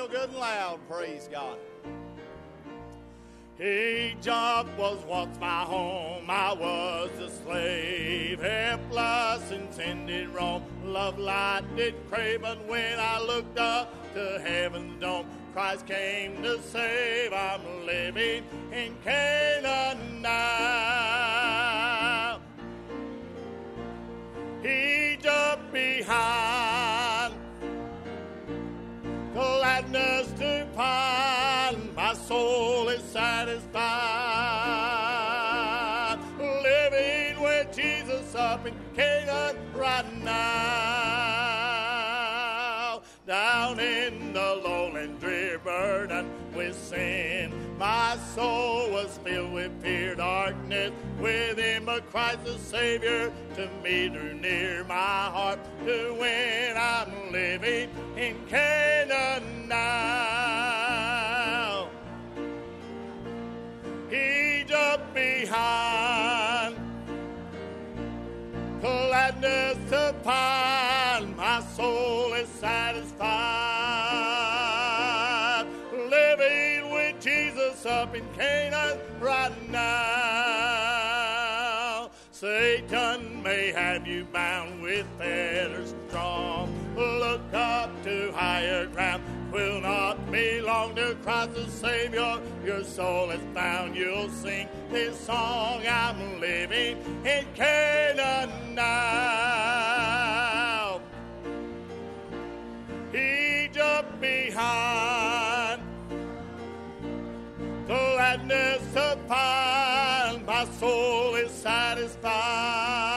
real good and loud. Praise God. Egypt was once my home. I was a slave, helpless and tended wrong. Love light did crave, when I looked up to heaven's dome, Christ came to save. I'm living in Canaan now. Sin. My soul was filled with fear, darkness within, a Christ the Savior to me drew near my heart to when I'm living in Canaan now. Egypt behind, gladness find, my soul is satisfied. Fetters strong. Look up to higher ground. Will not be long to Christ the Savior. Your soul is found. You'll sing this song. I'm living in Canaan now. Egypt behind gladness find my soul is satisfied.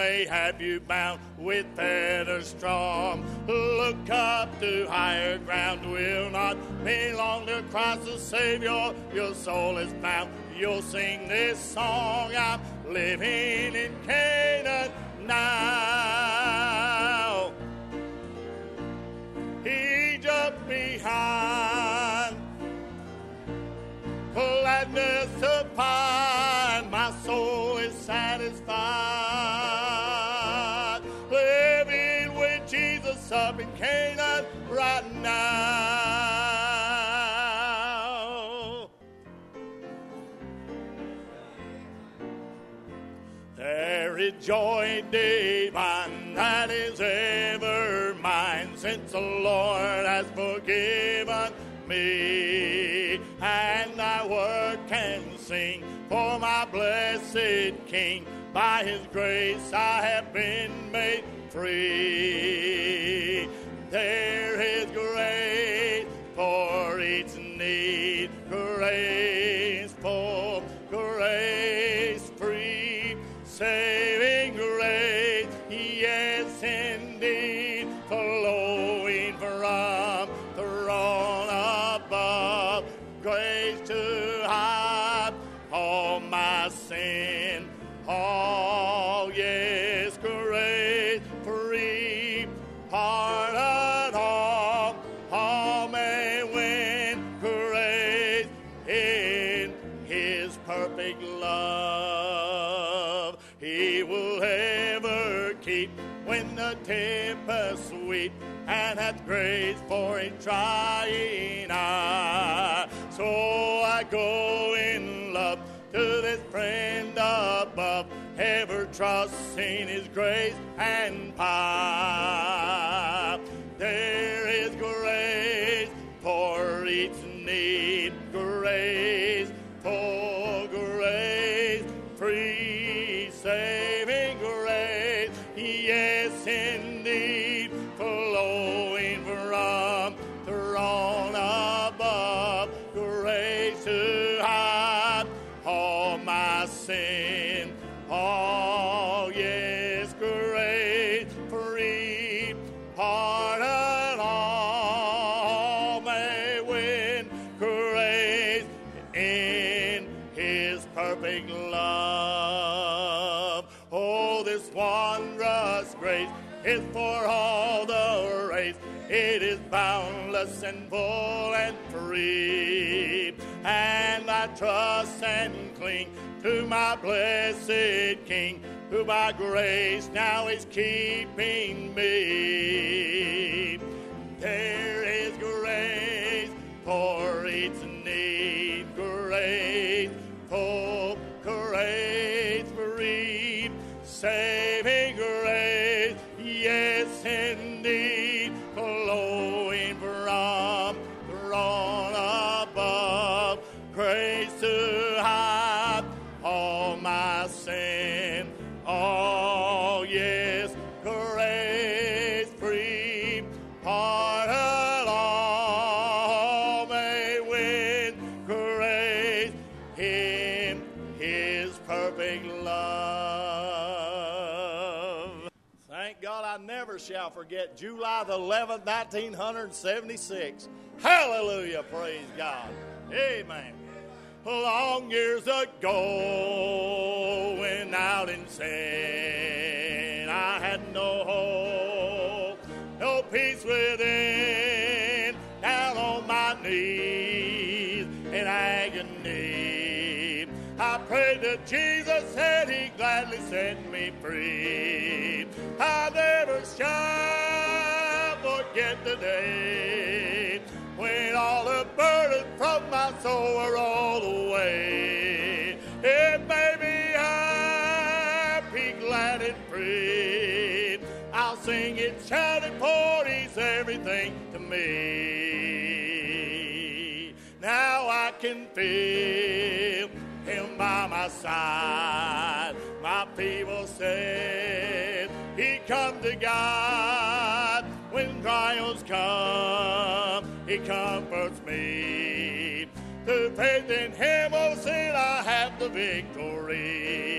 May have you bound with fetters strong. Look up to higher ground, will not be long to Christ the Savior. Your soul is bound. You'll sing this song. I'm living in Canaan joy divine that is ever mine since the Lord has forgiven me. And I work and sing for my blessed King. By his grace I have been made free. There tempest sweep and hath grace for a trying eye. So I go in love to this friend above, ever trusting His grace and power. Is for all the race. It is boundless and full and free. and I trust and cling to my blessed King, who by grace now is keeping me. There is grace for July the 11th, 1976. Hallelujah, praise God. Amen. Long years ago, when out in sin, I had no hope, no peace within, down on my knees in agony. I prayed to Jesus and he gladly set me free. I never shall forget the day when all the burdens from my soul were all away. It made me happy, glad and free. I'll sing it, shout it, for he's everything to me. Now I can feel him by my side. My people said he come to God trials come. He comforts me. Through faith in him, oh sin, I have the victory.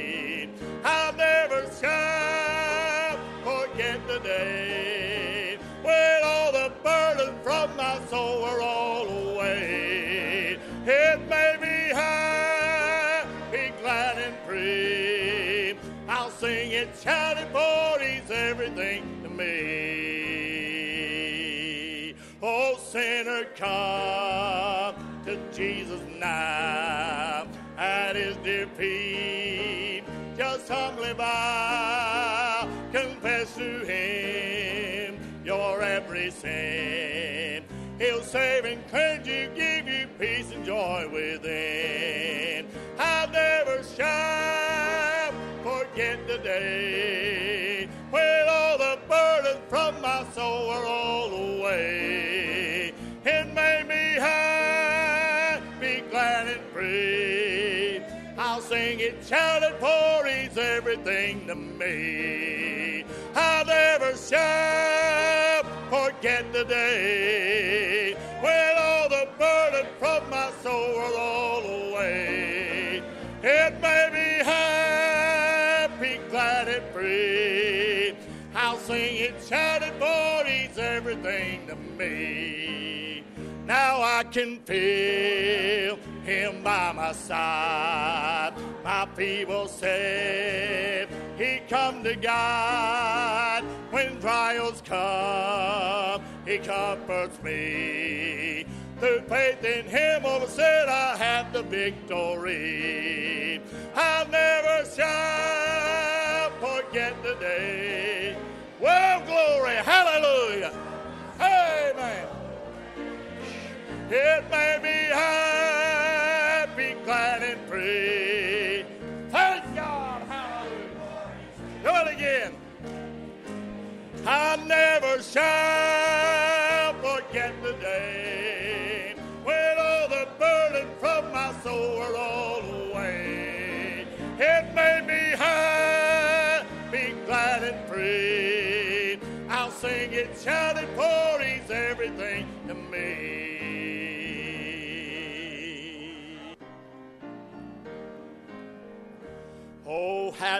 Come to Jesus now at his dear feet. Just humbly bow, confess to him your every sin. He'll save and cleanse you, give you peace and joy within. I'll never shall forget the day when all the burdens from my soul were all away. It, shout it, for he's everything to me. I'll never shall forget the day when all the burden from my soul were all away. It made me happy, glad and free. I'll sing it, shout it, for he's everything to me. Now I can feel him by my side. My people said he come to God when trials come. He comforts me. Through faith in him, oh, said I have the victory. I'll never shall forget the day. Well, glory, hallelujah, amen. It made me happy, glad and free. Thank God, hallelujah. Do it again. I never shall forget the day when all the burden from my soul were all away. It made me happy, glad and free. I'll sing it, shout it,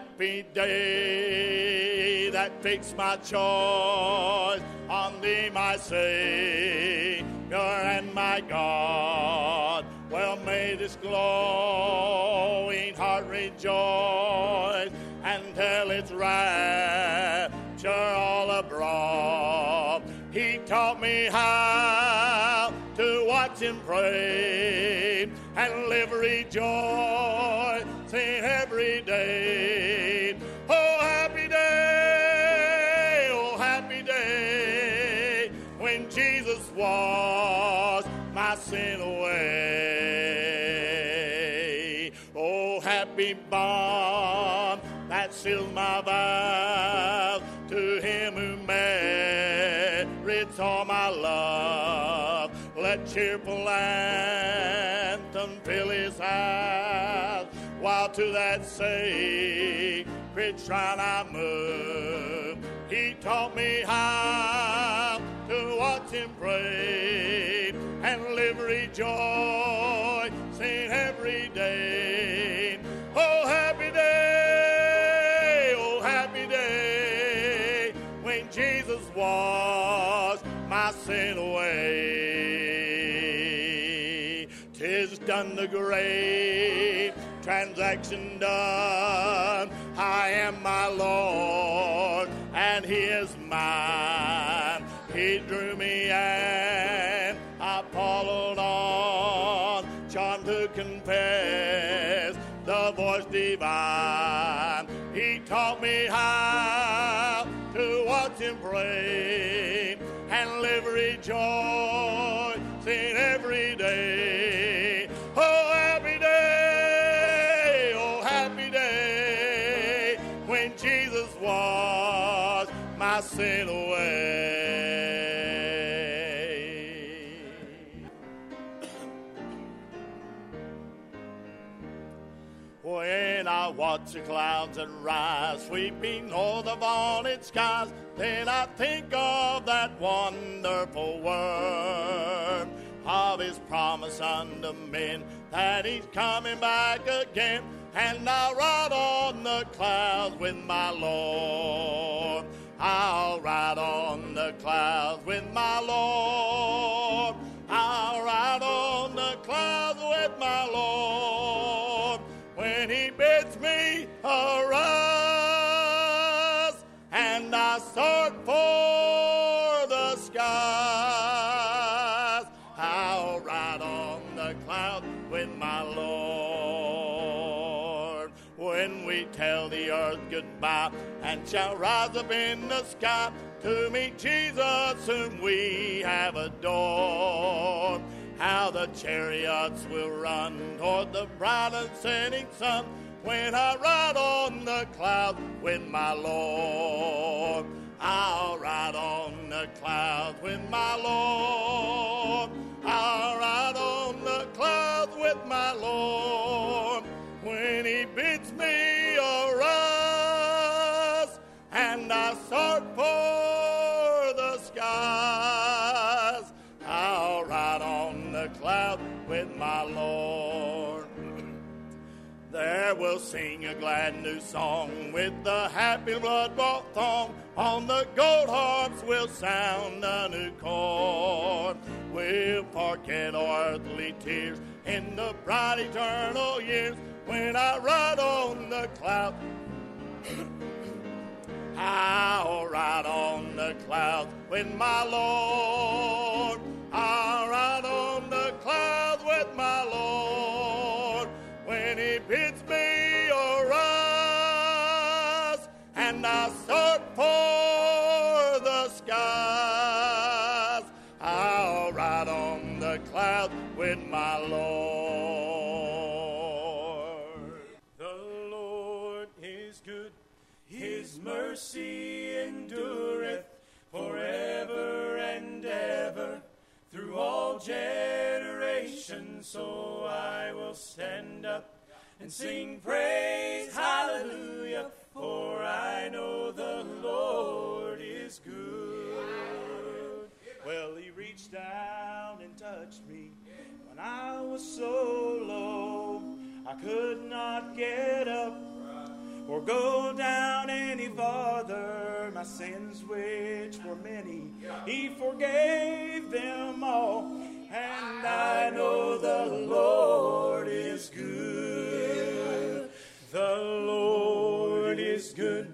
happy day that fixed my choice on thee, my Savior and my God. Well, may this glowing heart rejoice and tell its rapture all abroad. He taught me how to watch and pray and live rejoicing every day. Bond that seals my vows to him who merits all my love. Let cheerful anthem fill his house while to that sacred shrine I move. He taught me how to watch him pray and live rejoicing sin away. Tis done the great transaction done. I am my Lord, and He is mine. He drew me and I followed on, charmed to confess the voice divine. He taught me how rejoicing every day. Oh, happy day, oh, happy day when Jesus was my sin away. Watch the clouds that rise, sweeping o'er the vaulted skies, then I think of that wonderful word of his promise unto men that he's coming back again. And I'll ride on the clouds with my Lord. I'll ride on the clouds with my Lord. Shall rise up in the sky to meet Jesus whom we have adored. How the chariots will run toward the bright and setting sun when I ride on the cloud with my Lord. I'll ride on the clouds with my Lord. I'll ride on the clouds with my Lord We'll sing a glad new song with the happy blood bought thong. On the gold harps we'll sound a new chord. We'll forget earthly tears in the bright eternal years when I ride on the cloud. I'll ride on the clouds with my Lord. I'll ride and I start for the skies. I'll ride on the clouds with my Lord. The Lord is good, His mercy endureth forever and ever through all generations. So I will stand up and sing praise, hallelujah, for I know the Lord is good. Well, He reached down and touched me when I was so low I could not get up or go down any farther. My sins, which were many, He forgave them all. And I know the Lord is good. The Lord is good.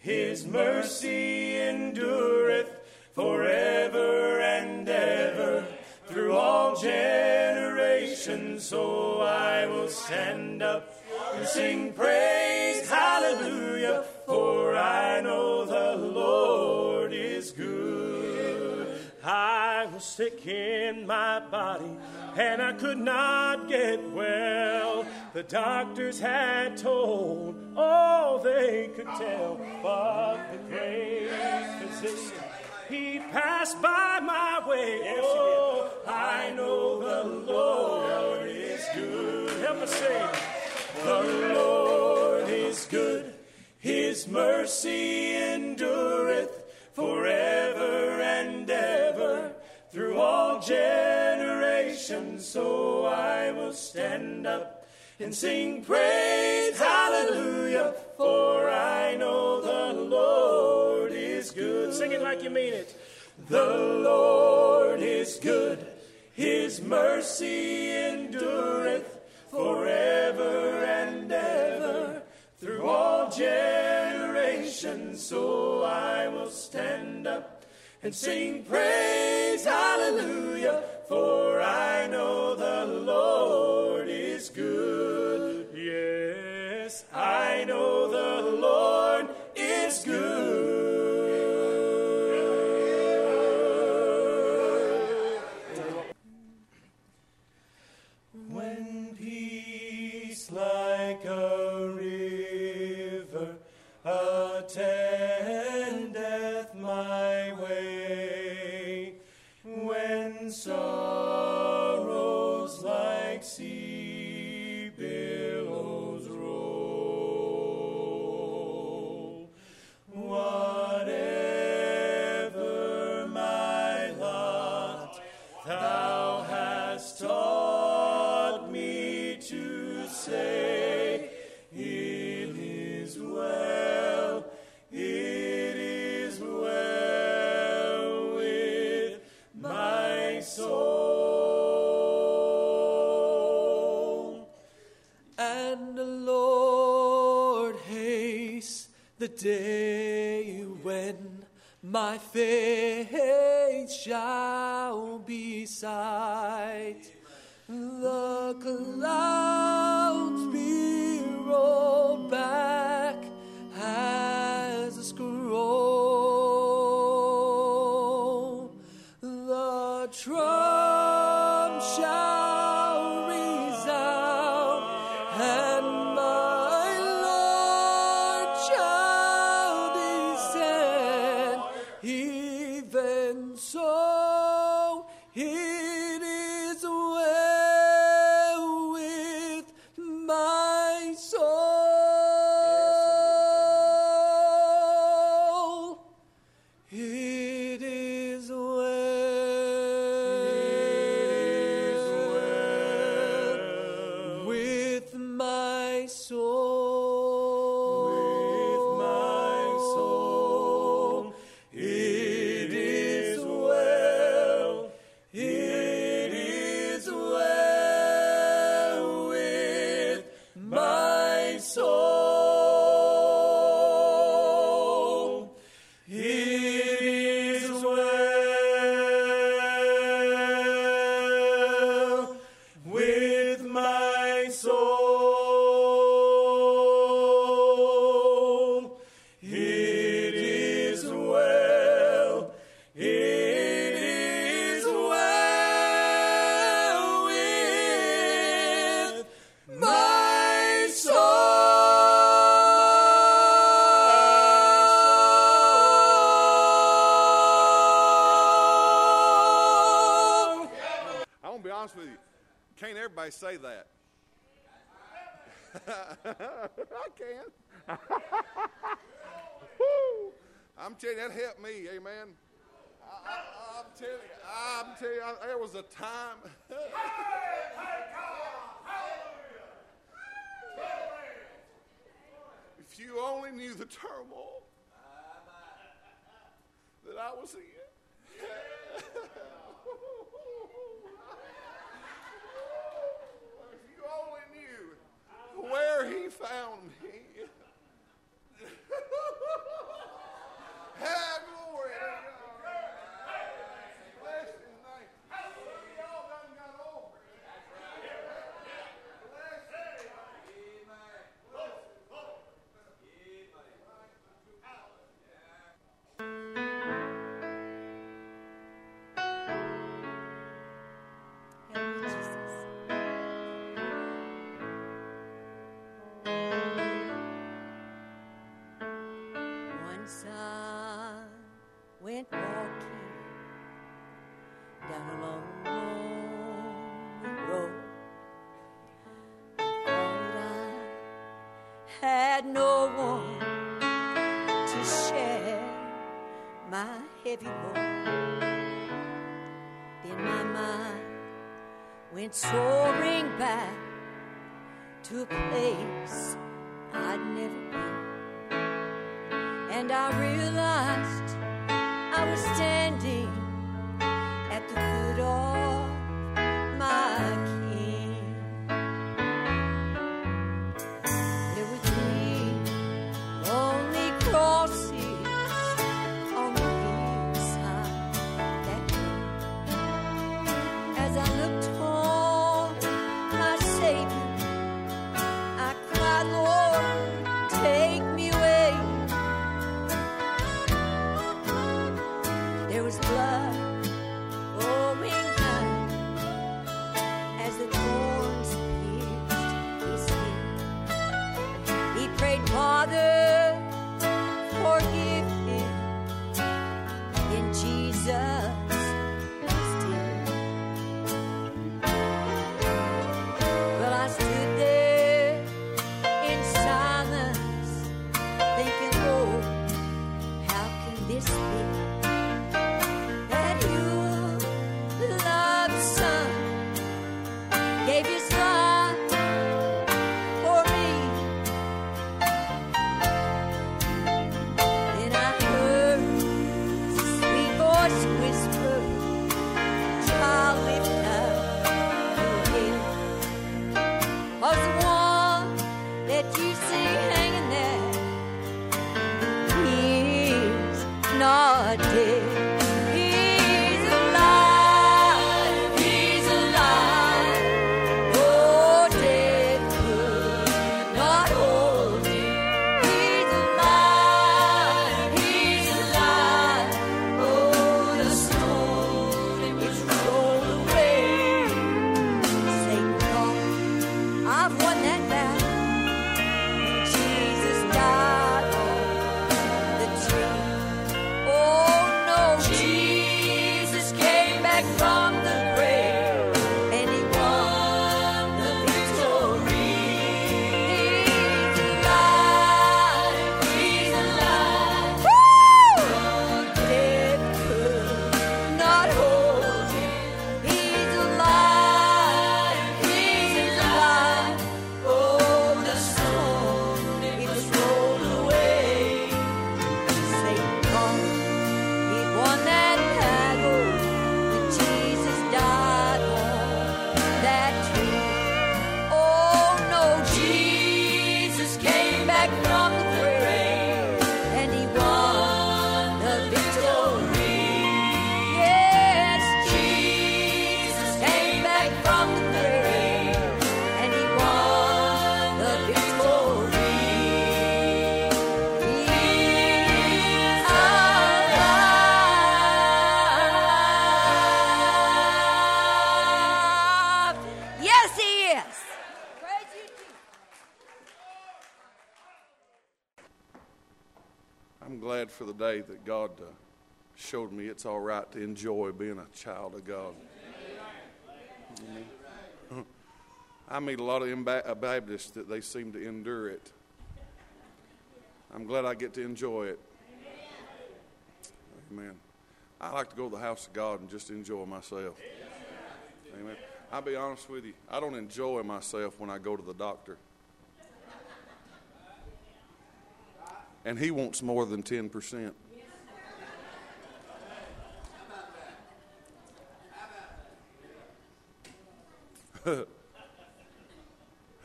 His mercy endureth forever and ever through all generations. So I will stand up and sing praise, hallelujah, for I know the Lord is good. I was sick in my body and I could not get well. The doctors had told all they could tell, but the great physician, he passed by my way. Oh, I know the Lord is good. Help us sing. The Lord is good, His mercy endureth forever and ever through all generations. So I will stand up and sing praise, hallelujah, for I know the Lord is good. Sing it like you mean it. The Lord is good, His mercy endureth forever and ever through all generations. So I will stand up and sing praise, hallelujah, for my faith Say that? I can. I'm telling you, that helped me. Amen. I, I, I'm telling you, I'm telling you, I- there was a time. if you only knew the turmoil that I was in. Had no one to share my heavy load. Then my mind went soaring back to a place I'd never been. And I realized I was standing God uh, showed me it's all right to enjoy being a child of God. I meet a lot of Imba- uh, Baptists that they seem to endure it. I'm glad I get to enjoy it. Amen. I like to go to the house of God and just enjoy myself. Amen. I'll be honest with you. I don't enjoy myself when I go to the doctor. And he wants more than 10%.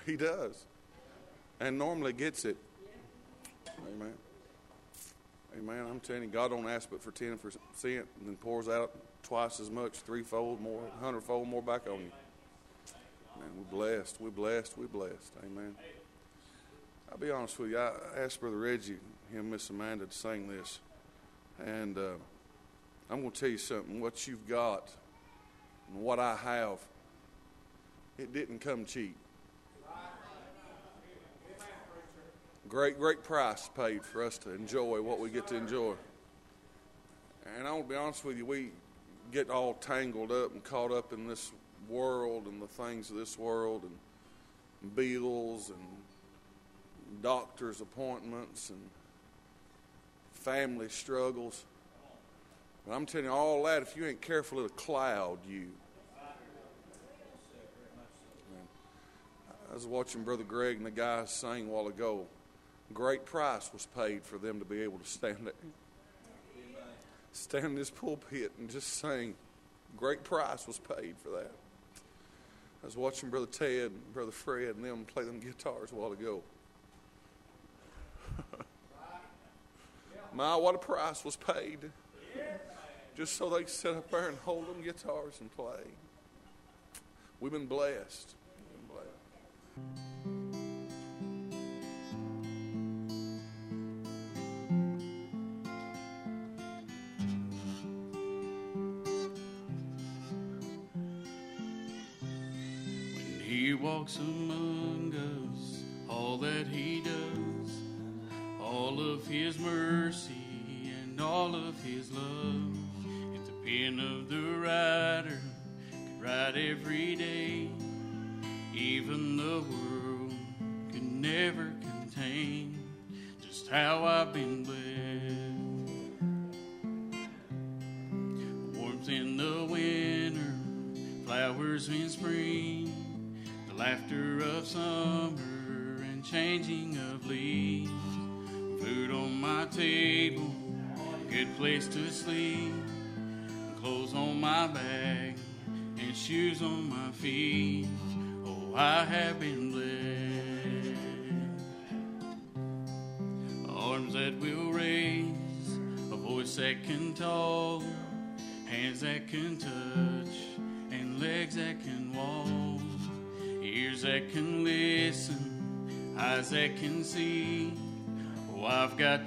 he does. And normally gets it. Amen. Amen. I'm telling you, God don't ask but for 10% and then pours out twice as much, threefold more, hundredfold more back on you. Man, we're blessed. We're blessed. We're blessed. Amen. I'll be honest with you. I asked Brother Reggie, him and Miss Amanda to sing this. And uh, I'm going to tell you something. What you've got and what I have, it didn't come cheap. great, great price paid for us to enjoy what we get to enjoy. And I to be honest with you, we get all tangled up and caught up in this world and the things of this world and bills and doctor's appointments and family struggles. But I'm telling you, all that, if you ain't careful, it'll cloud you. I was watching Brother Greg and the guys sing a while ago. Great price was paid for them to be able to stand there. Stand in this pulpit and just sing. Great price was paid for that. I was watching Brother Ted and Brother Fred and them play them guitars a while ago. My, what a price was paid. Just so they could sit up there and hold them guitars and play. We've been blessed. When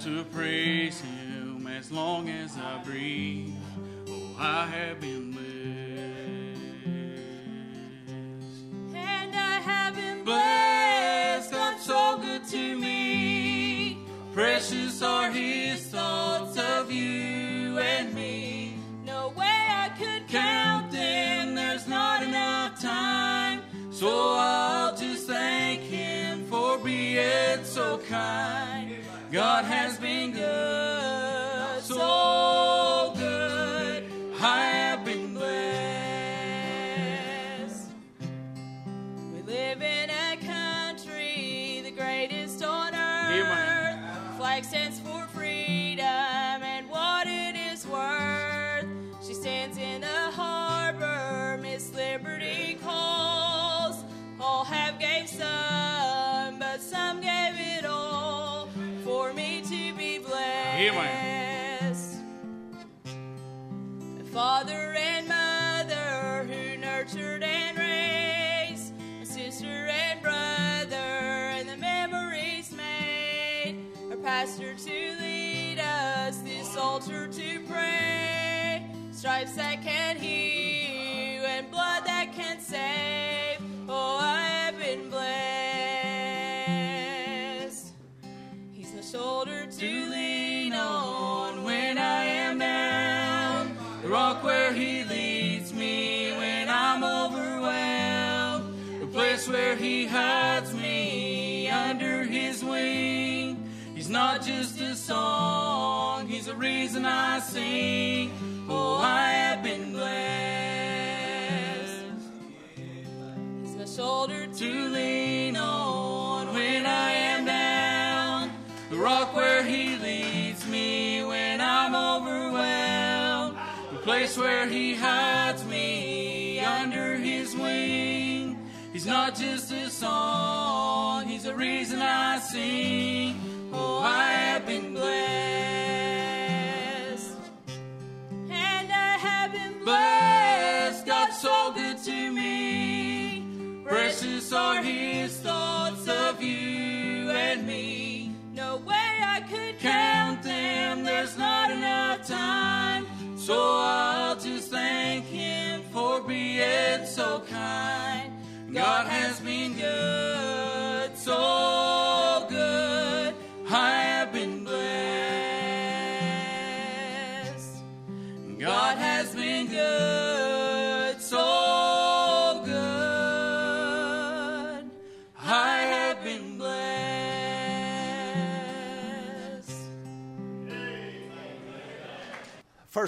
to praise Him as long as I breathe. Oh, I have been God has been Stripes that can heal and blood that can save. Oh, I have been blessed. He's my shoulder to lean on when I am down. The rock where he leads me when I'm overwhelmed. The place where he hides me under his wing. He's not just a song, he's the reason I sing. Oh, I have been blessed. He's my shoulder to lean on when I am down. The rock where he leads me when I'm overwhelmed. The place where he hides me under his wing. He's not just a song, he's the reason I sing. Oh, I have been blessed. Blessed. God's so good to me. Precious are his thoughts of you and me. No way I could count them, there's not enough time. So I'll just thank him for being so kind. God has been good.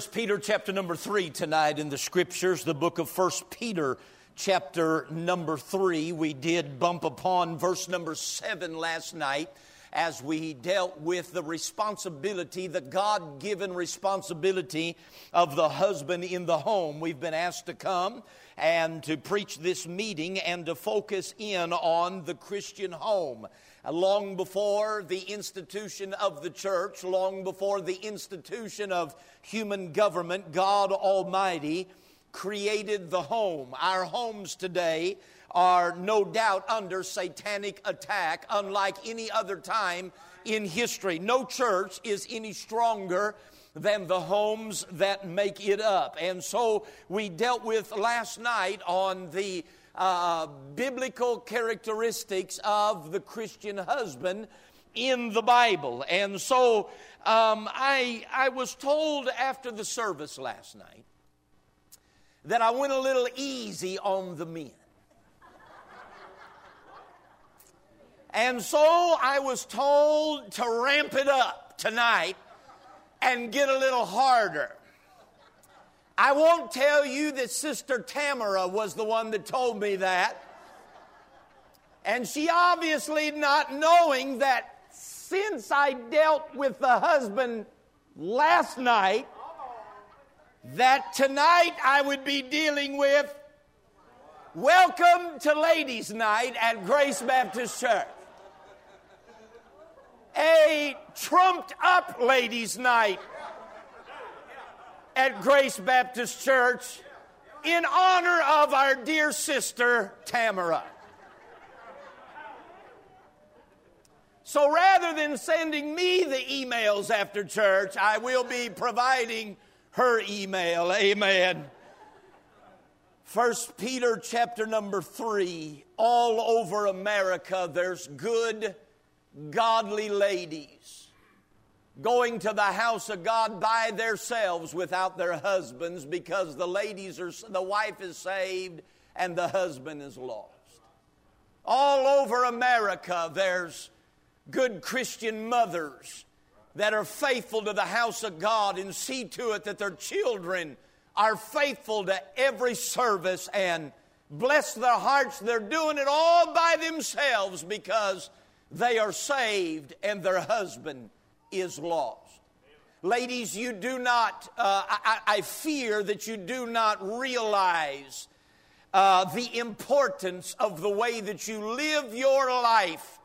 First Peter chapter number 3 tonight in the scriptures, the book of First Peter chapter number 3. We did bump upon verse number 7 last night as we dealt with the responsibility, the God given responsibility of the husband in the home. We've been asked to come and to preach this meeting and to focus in on the Christian home. Long before the institution of the church, long before the institution of human government, God Almighty created the home. Our homes today are no doubt under satanic attack, unlike any other time in history. No church is any stronger than the homes that make it up. And so we dealt with last night on the uh, biblical characteristics of the Christian husband in the Bible. And so um, I, I was told after the service last night that I went a little easy on the men. And so I was told to ramp it up tonight and get a little harder. I won't tell you that Sister Tamara was the one that told me that. And she obviously not knowing that since I dealt with the husband last night, that tonight I would be dealing with Welcome to Ladies' Night at Grace Baptist Church a trumped up ladies' night at Grace Baptist Church in honor of our dear sister Tamara. So rather than sending me the emails after church, I will be providing her email. Amen. First Peter chapter number 3 all over America there's good godly ladies going to the house of God by themselves without their husbands because the ladies are the wife is saved and the husband is lost. All over America there's good Christian mothers that are faithful to the house of God and see to it that their children are faithful to every service and bless their hearts. They're doing it all by themselves because they are saved and their husband is lost. Ladies, you do not, uh, I, I, fear that you do not realize uh, the importance of the way that you live your life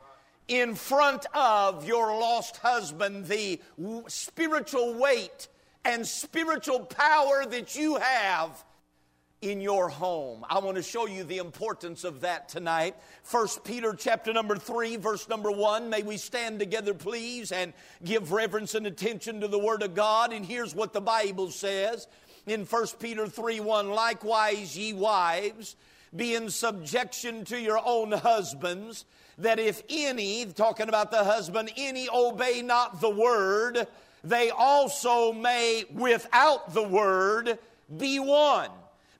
in front of your lost husband, the spiritual weight and spiritual power that you have in your home. I want to show you the importance of that tonight. First Peter chapter number 3 verse number 1. May we stand together please and give reverence and attention to the word of God and here's what the Bible says in First Peter 3 1 likewise ye wives be in subjection to your own husbands that if any talking about the husband any obey not the word they also may without the word be won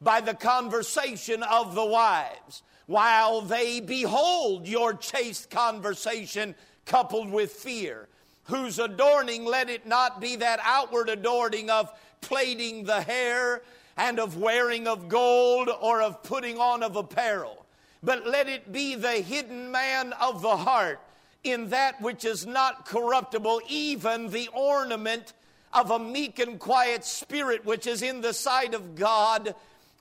by the conversation of the wives, while they behold your chaste conversation coupled with fear, whose adorning let it not be that outward adorning of plaiting the hair and of wearing of gold or of putting on of apparel, but let it be the hidden man of the heart in that which is not corruptible, even the ornament of a meek and quiet spirit which is in the sight of God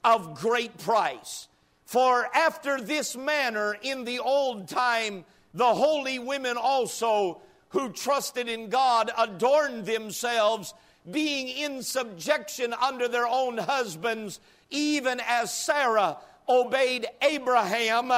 of great price. For after this manner in the old time, the holy women also who trusted in God adorned themselves, being in subjection under their own husbands, even as Sarah obeyed Abraham,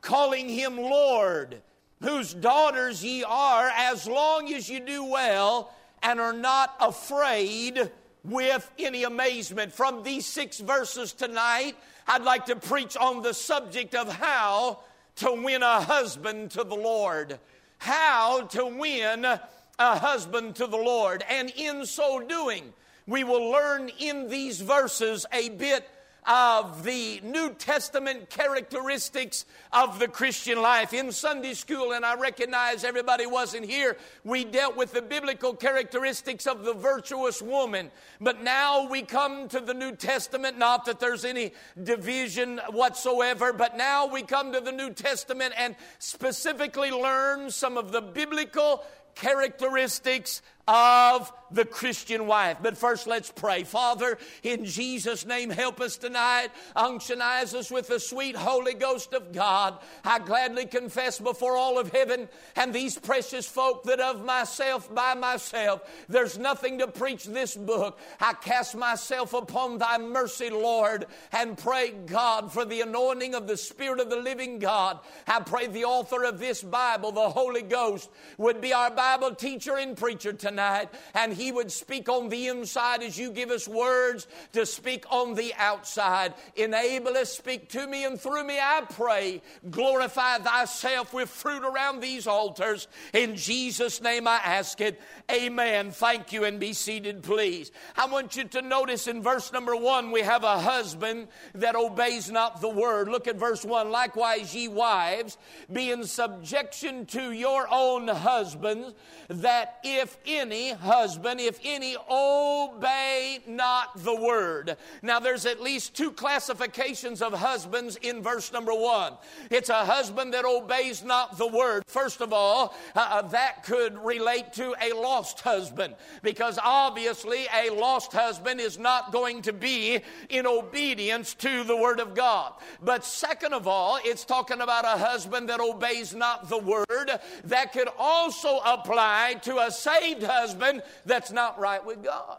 calling him Lord, whose daughters ye are, as long as you do well and are not afraid with any amazement. From these six verses tonight, I'd like to preach on the subject of how to win a husband to the Lord. How to win a husband to the Lord. And in so doing, we will learn in these verses a bit of the New Testament characteristics of the Christian life. In Sunday school, and I recognize everybody wasn't here, we dealt with the biblical characteristics of the virtuous woman. But now we come to the New Testament, not that there's any division whatsoever, but now we come to the New Testament and specifically learn some of the biblical characteristics of the Christian wife. But first, let's pray. Father, in Jesus' name, help us tonight. Unctionize us with the sweet Holy Ghost of God. I gladly confess before all of heaven and these precious folk that of myself by myself, there's nothing to preach this book. I cast myself upon thy mercy, Lord, and pray, God, for the anointing of the Spirit of the living God. I pray the author of this Bible, the Holy Ghost, would be our Bible teacher and preacher tonight tonight, and He would speak on the inside as you give us words to speak on the outside. Enable us, speak to me and through me, I pray. Glorify Thyself with fruit around these altars. In Jesus' name I ask it. Amen. Thank you, and be seated, please. I want you to notice in verse number one, we have a husband that obeys not the word. Look at verse one. Likewise, ye wives, be in subjection to your own husbands, that if in any husband, if any, obey not the word. Now, there's at least two classifications of husbands in verse number one. It's a husband that obeys not the word. First of all, uh, uh, that could relate to a lost husband, because obviously a lost husband is not going to be in obedience to the word of God. But second of all, it's talking about a husband that obeys not the word. That could also apply to a saved husband that's not right with God.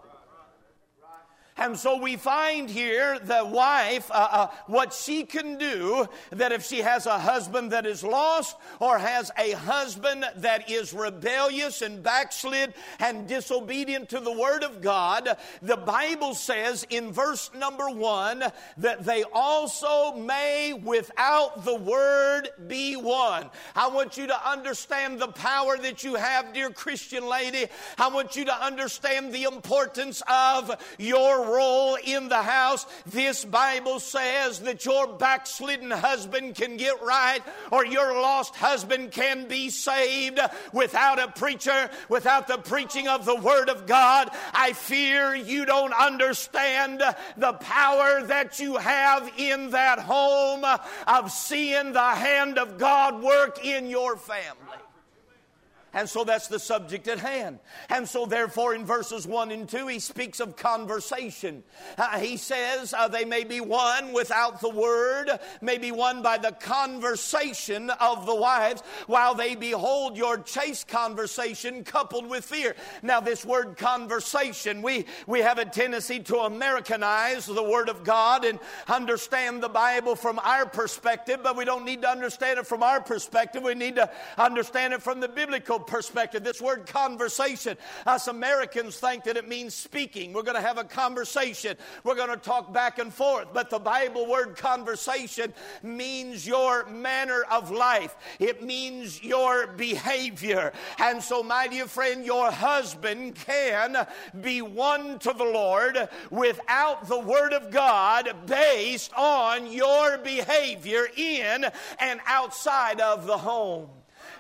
And so we find here the wife, uh, uh, what she can do, that if she has a husband that is lost or has a husband that is rebellious and backslid and disobedient to the Word of God, the Bible says in verse number one that they also may without the Word be won. I want you to understand the power that you have, dear Christian lady. I want you to understand the importance of your role in the house. This Bible says that your backslidden husband can get right or your lost husband can be saved without a preacher, without the preaching of the Word of God. I fear you don't understand the power that you have in that home of seeing the hand of God work in your family. And so that's the subject at hand. And so, therefore, in verses 1 and 2, he speaks of conversation. Uh, he says uh, they may be won without the word, may be won by the conversation of the wives, while they behold your chaste conversation coupled with fear. Now, this word conversation, we, we have a tendency to Americanize the Word of God and understand the Bible from our perspective, but we don't need to understand it from our perspective. We need to understand it from the biblical perspective. This word conversation, us Americans think that it means speaking. We're going to have a conversation, we're going to talk back and forth. But the Bible word conversation means your manner of life, it means your behavior. And so, my dear friend, your husband can be won to the Lord without the Word of God based on your behavior in and outside of the home.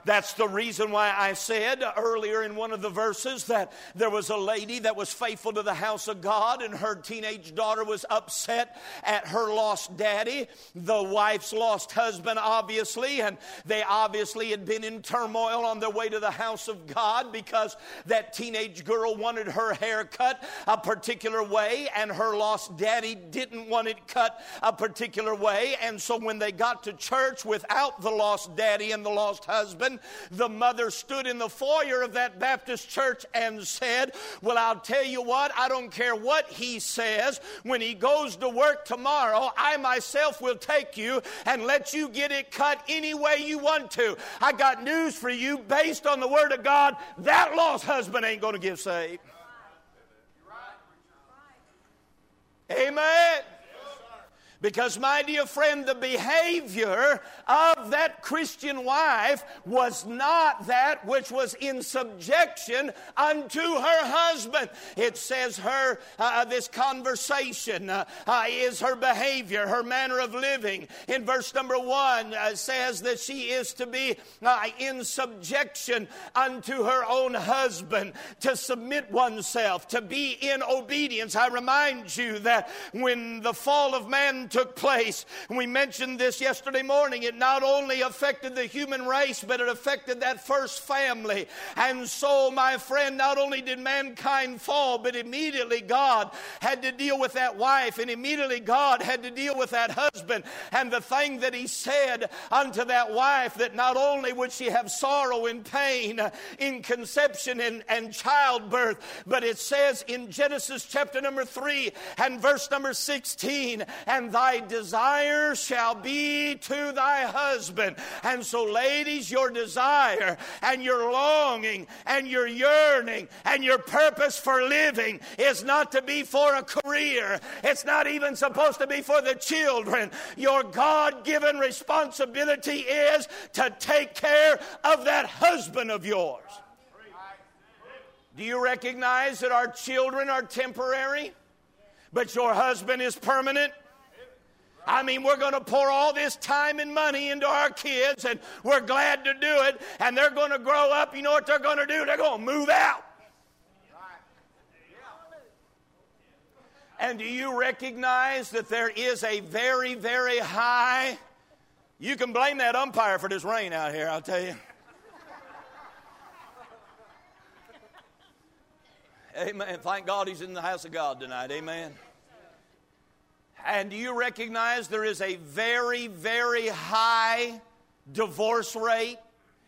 That's the reason why I said earlier in one of the verses that there was a lady that was faithful to the house of God and her teenage daughter was upset at her lost daddy, the wife's lost husband, obviously, and they obviously had been in turmoil on their way to the house of God because that teenage girl wanted her hair cut a particular way and her lost daddy didn't want it cut a particular way. And so when they got to church without the lost daddy and the lost husband, the mother stood in the foyer of that Baptist church and said, Well, I'll tell you what, I don't care what he says. When he goes to work tomorrow, I myself will take you and let you get it cut any way you want to. I got news for you based on the Word of God. That lost husband ain't going to get saved. Amen. Because, my dear friend, the behavior of that Christian wife was not that which was in subjection unto her husband. It says her, uh, this conversation uh, uh, is her behavior, her manner of living. In verse number one, uh, says that she is to be uh, in subjection unto her own husband, to submit oneself, to be in obedience. I remind you that when the fall of man took place. And We mentioned this yesterday morning. It not only affected the human race, but it affected that first family. And so, my friend, not only did mankind fall, but immediately God had to deal with that wife, and immediately God had to deal with that husband. And the thing that He said unto that wife that not only would she have sorrow and pain in conception and, and childbirth, but it says in Genesis chapter number 3 and verse number 16, and thy desire shall be to thy husband. And so, ladies, your desire and your longing and your yearning and your purpose for living is not to be for a career. It's not even supposed to be for the children. Your God given responsibility is to take care of that husband of yours. Do you recognize that our children are temporary, but your husband is permanent? I mean, we're going to pour all this time and money into our kids, and we're glad to do it. And they're going to grow up. You know what they're going to do? They're going to move out. And do you recognize that there is a very, very high? You can blame that umpire for this rain out here, I'll tell you. Amen. Thank God he's in the house of God tonight. Amen. And do you recognize there is a very, very high divorce rate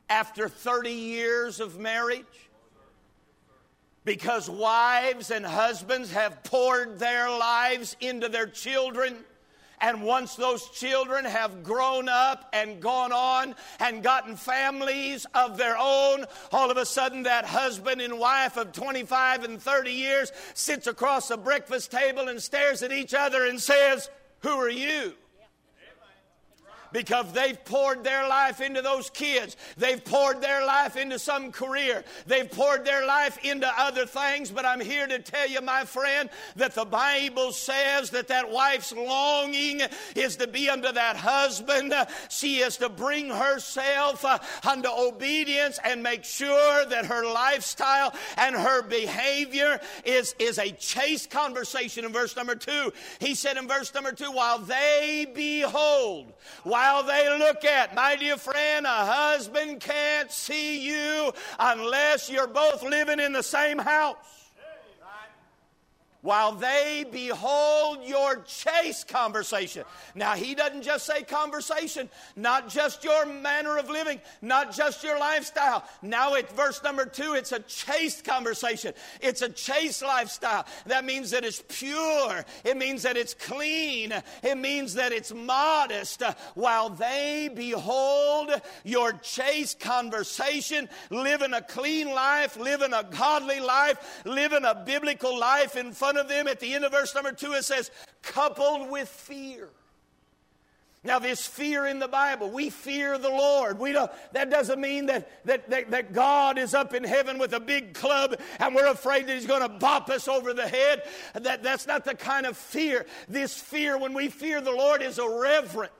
after 30 years of marriage? Because wives and husbands have poured their lives into their children and once those children have grown up and gone on and gotten families of their own, all of a sudden that husband and wife of 25 and 30 years sits across a breakfast table and stares at each other and says, Who are you? Because they've poured their life into those kids. They've poured their life into some career. They've poured their life into other things. But I'm here to tell you, my friend, that the Bible says that that wife's longing is to be unto that husband. She is to bring herself uh, unto obedience and make sure that her lifestyle and her behavior is, is a chaste conversation. In verse number two, he said in verse number two, while they behold, while while they look at. My dear friend, a husband can't see you unless you're both living in the same house while they behold your chaste conversation. Now, he doesn't just say conversation, not just your manner of living, not just your lifestyle. Now, at verse number two, it's a chaste conversation. It's a chaste lifestyle. That means that it's pure, it means that it's clean, it means that it's modest. While they behold your chaste conversation, living a clean life, living a godly life, living a biblical life in front of them. At the end of verse number two, it says, coupled with fear. Now, this fear in the Bible, we fear the Lord. We don't, that doesn't mean that, that, that, that God is up in heaven with a big club and we're afraid that He's going to bop us over the head. That, that's not the kind of fear. This fear, when we fear the Lord, is a reverence.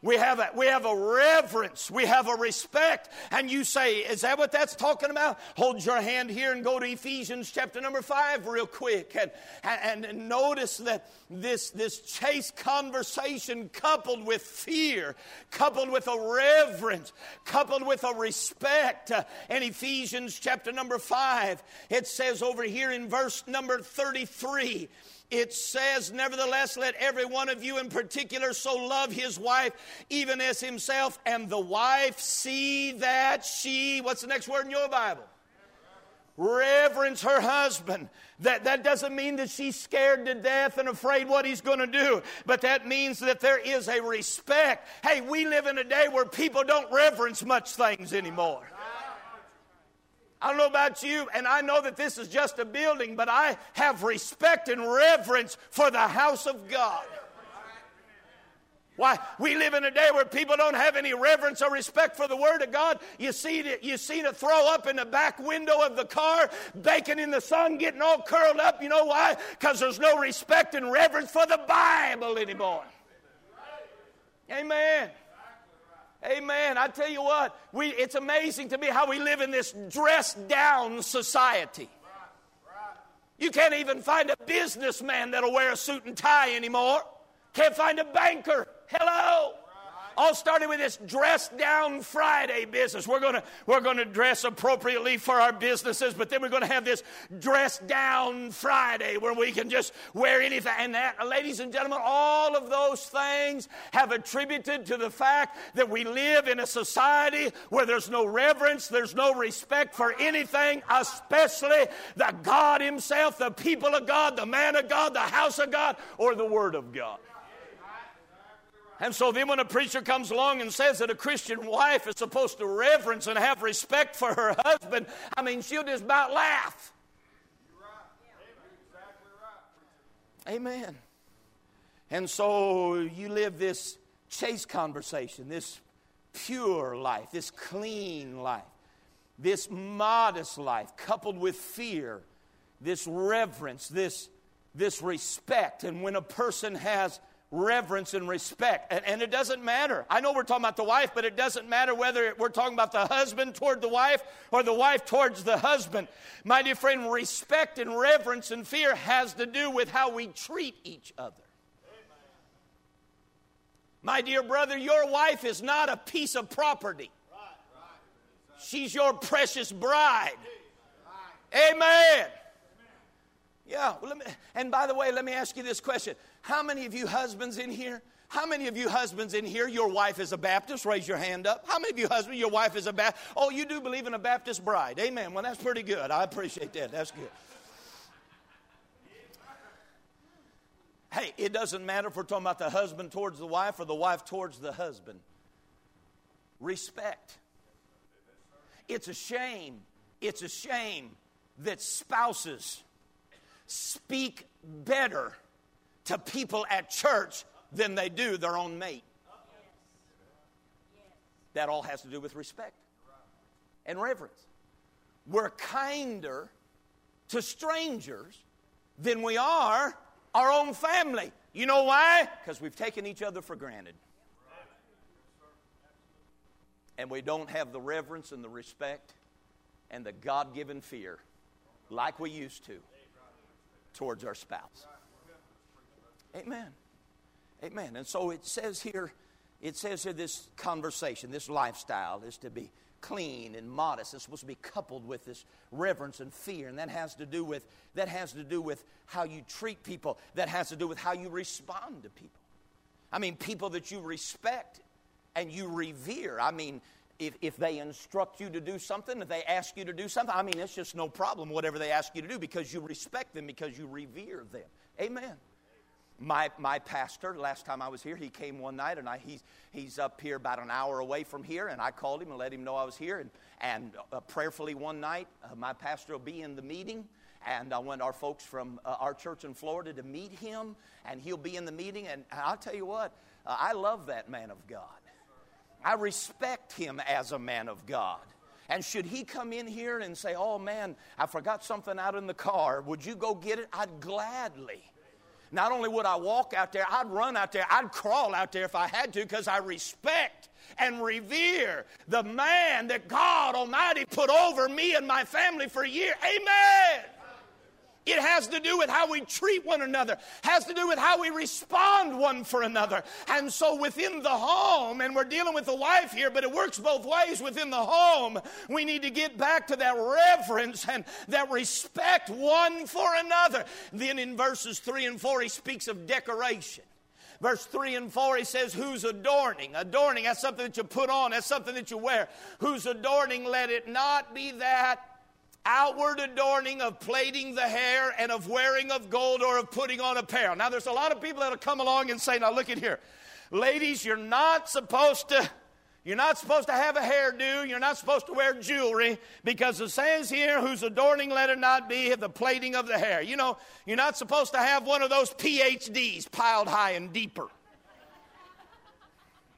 We have, a, we have a reverence. We have a respect. And you say, is that what that's talking about? Hold your hand here and go to Ephesians chapter number five real quick. And, and, and notice that this, this chaste conversation coupled with fear, coupled with a reverence, coupled with a respect. Uh, in Ephesians chapter number five, it says over here in verse number 33, it says, Nevertheless, let every one of you in particular so love his wife even as himself, and the wife see that she, what's the next word in your Bible? Reverence her husband. That, that doesn't mean that she's scared to death and afraid what he's going to do, but that means that there is a respect. Hey, we live in a day where people don't reverence much things anymore. I don't know about you, and I know that this is just a building, but I have respect and reverence for the house of God. Why, we live in a day where people don't have any reverence or respect for the Word of God. You see it, you see it throw up in the back window of the car, baking in the sun, getting all curled up. You know why? Because there's no respect and reverence for the Bible anymore. Amen. Amen. I tell you what, we, it's amazing to me how we live in this dressed down society. You can't even find a businessman that'll wear a suit and tie anymore. Can't find a banker Hello. All started with this dress down Friday business. We're going to we're going to dress appropriately for our businesses, but then we're going to have this dress down Friday where we can just wear anything. And that, ladies and gentlemen, all of those things have attributed to the fact that we live in a society where there's no reverence, there's no respect for anything, especially the God Himself, the people of God, the man of God, the house of God, or the Word of God. And so then when a preacher comes along and says that a Christian wife is supposed to reverence and have respect for her husband, I mean, she'll just about laugh. Amen. And so you live this chaste conversation, this pure life, this clean life, this modest life, coupled with fear, this reverence, this, this respect. And when a person has reverence and respect. And, and, it doesn't matter. I know we're talking about the wife, but it doesn't matter whether we're talking about the husband toward the wife or the wife towards the husband. My dear friend, respect and reverence and fear has to do with how we treat each other. My dear brother, your wife is not a piece of property. She's your precious bride. Amen. Yeah. Well, me, and by the way, let me ask you this question how many of you husbands in here? How many of you husbands in here, your wife is a Baptist? Raise your hand up. How many of you husbands, your wife is a Baptist? Oh, you do believe in a Baptist bride. Amen. Well, that's pretty good. I appreciate that. That's good. Hey, it doesn't matter if we're talking about the husband towards the wife or the wife towards the husband. Respect. It's a shame. It's a shame that spouses speak better to people at church than they do their own mate. That all has to do with respect and reverence. We're kinder to strangers than we are our own family. You know why? Because we've taken each other for granted. And we don't have the reverence and the respect and the God given fear like we used to towards our spouse. Amen. Amen. And so it says here, it says here this conversation, this lifestyle is to be clean and modest. It's supposed to be coupled with this reverence and fear. And that has to do with that has to do with how you treat people. That has to do with how you respond to people. I mean, people that you respect and you revere. I mean, if, if they instruct you to do something, if they ask you to do something, I mean, it's just no problem, whatever they ask you to do, because you respect them, because you revere them. Amen my, my pastor, last time I was here, he came one night and I, he's, he's up here about an hour away from here. And I called him and let him know I was here. And, and uh, prayerfully one night, uh, my pastor will be in the meeting. And I want our folks from uh, our church in Florida to meet him. And he'll be in the meeting. And I'll tell you what, uh, I love that man of God. I respect him as a man of God. And should he come in here and say, Oh man, I forgot something out in the car, would you go get it? I'd gladly not only would I walk out there, I'd run out there, I'd crawl out there if I had to because I respect and revere the man that God Almighty put over me and my family for years. Amen. It has to do with how we treat one another, has to do with how we respond one for another. And so within the home, and we're dealing with the wife here, but it works both ways within the home, we need to get back to that reverence and that respect one for another. Then in verses 3 and 4, he speaks of decoration. Verse 3 and 4, he says, Whose adorning? Adorning, that's something that you put on, that's something that you wear. Whose adorning? Let it not be that outward adorning of plaiting the hair and of wearing of gold or of putting on apparel. Now, there's a lot of people that'll come along and say, now look at here. Ladies, you're not supposed to. You're not supposed to have a hairdo. You're not supposed to wear jewelry because it says here, whose adorning let it not be the plaiting of the hair. You know, you're not supposed to have one of those PhDs piled high and deeper.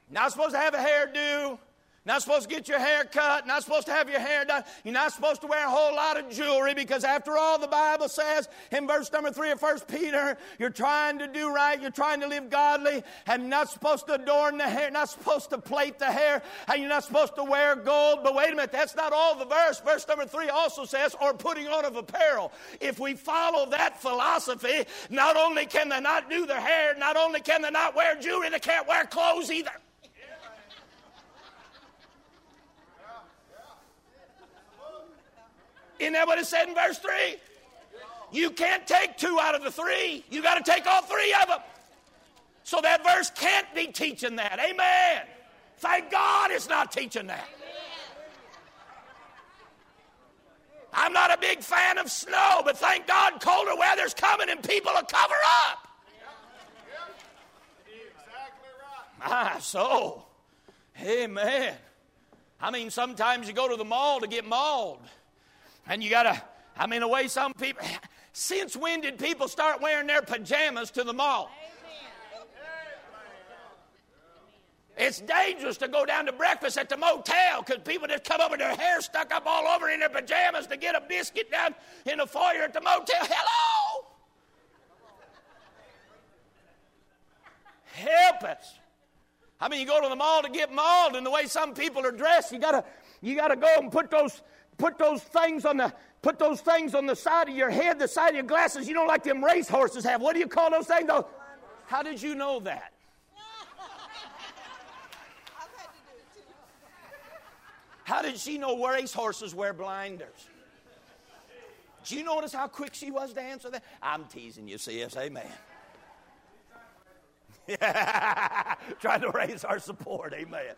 Not supposed to have a hairdo. Not supposed to get your hair cut, not supposed to have your hair done. You're not supposed to wear a whole lot of jewelry because, after all, the Bible says in verse number three of First Peter, you're trying to do right, you're trying to live godly, and not supposed to adorn the hair, not supposed to plate the hair, and you're not supposed to wear gold. But wait a minute, that's not all the verse. Verse number three also says, or putting on of apparel. If we follow that philosophy, not only can they not do their hair, not only can they not wear jewelry, they can't wear clothes either. Isn't that what it said in verse 3? You can't take two out of the three. You got to take all three of them. So that verse can't be teaching that. Amen. Thank God it's not teaching that. I'm not a big fan of snow, but thank God colder weather's coming and people will cover up. Ah, so, amen. I mean, sometimes you go to the mall to get mauled. And you got to, I mean, the way some people, since when did people start wearing their pajamas to the mall? It's dangerous to go down to breakfast at the motel because people just come up with their hair stuck up all over in their pajamas to get a biscuit down in the foyer at the motel. Hello! Help us. I mean, you go to the mall to get mauled, and the way some people are dressed, you gotta, you gotta go and put those put those things on the put those things on the side of your head, the side of your glasses. You know, like them race horses have. What do you call those things? Those, how did you know that? How did she know race horses wear blinders? Do you notice how quick she was to answer that? I'm teasing you, sis. Amen. Trying to raise our support. Amen.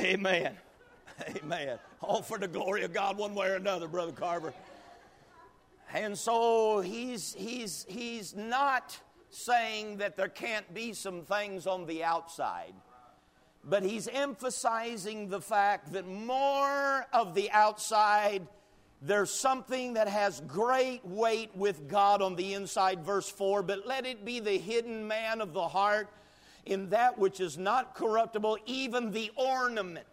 Amen. Amen. All for the glory of God, one way or another, Brother Carver. And so he's, he's, he's not saying that there can't be some things on the outside, but he's emphasizing the fact that more of the outside, there's something that has great weight with God on the inside, verse 4. But let it be the hidden man of the heart in that which is not corruptible, even the ornament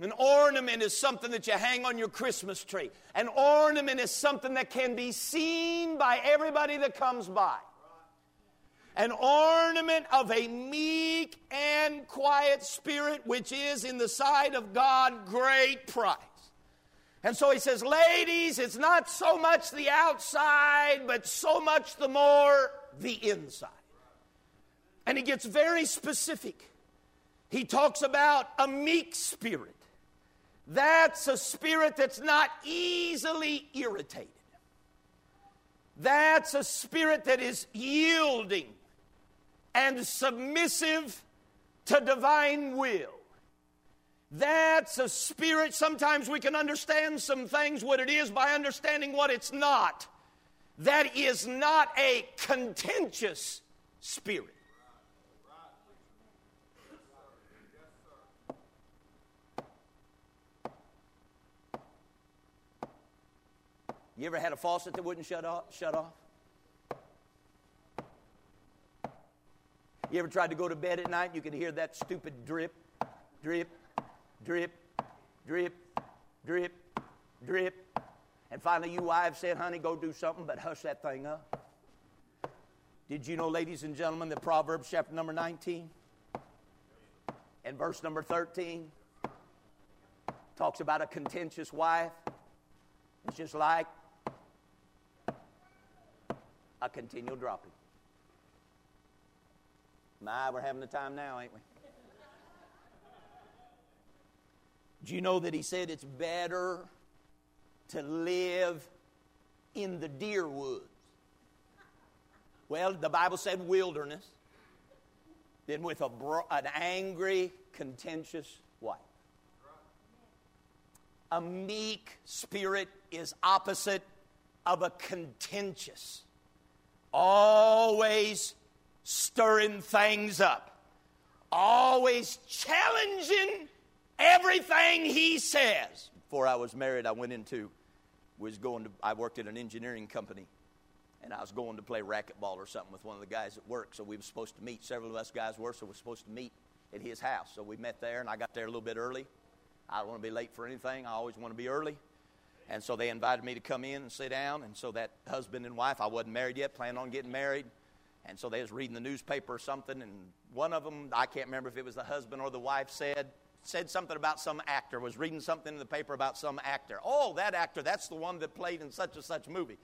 an ornament is something that you hang on your Christmas tree. An ornament is something that can be seen by everybody that comes by. An ornament of a meek and quiet spirit, which is in the sight of God great price. And so he says, Ladies, it's not so much the outside, but so much the more the inside. And he gets very specific. He talks about a meek spirit. That's a spirit that's not easily irritated. That's a spirit that is yielding and submissive to divine will. That's a spirit. Sometimes we can understand some things, what it is, by understanding what it's not. That is not a contentious spirit. You ever had a faucet that wouldn't shut off? Shut off? You ever tried to go to bed at night and you could hear that stupid drip, drip, drip, drip, drip, drip, and finally you wives said, honey, go do something, but hush that thing up. Did you know, ladies and gentlemen, that Proverbs chapter number 19 and verse number 13 talks about a contentious wife? It's just like a continual dropping. My, we're having a time now, ain't we? Do you know that he said it's better to live in the deer woods? Well, the Bible said wilderness, than with a bro- an angry, contentious wife. A meek spirit is opposite of a contentious always stirring things up, always challenging everything he says. Before I was married, I went into, was going to, I worked at an engineering company. and I was going to play racquetball or something with one of the guys at work. So we were supposed to meet. Several of us guys were, so we were supposed to meet at his house. So we met there, and I got there a little bit early. I don't want to be late for anything. I always want to be early. And so they invited me to come in and sit down. And so that husband and wife, I wasn't married yet, planning on getting married. And so they was reading the newspaper or something, and one of them, I can't remember if it was the husband or the wife, said, said something about some actor, was reading something in the paper about some actor. Oh, that actor, that's the one that played in such and such movie.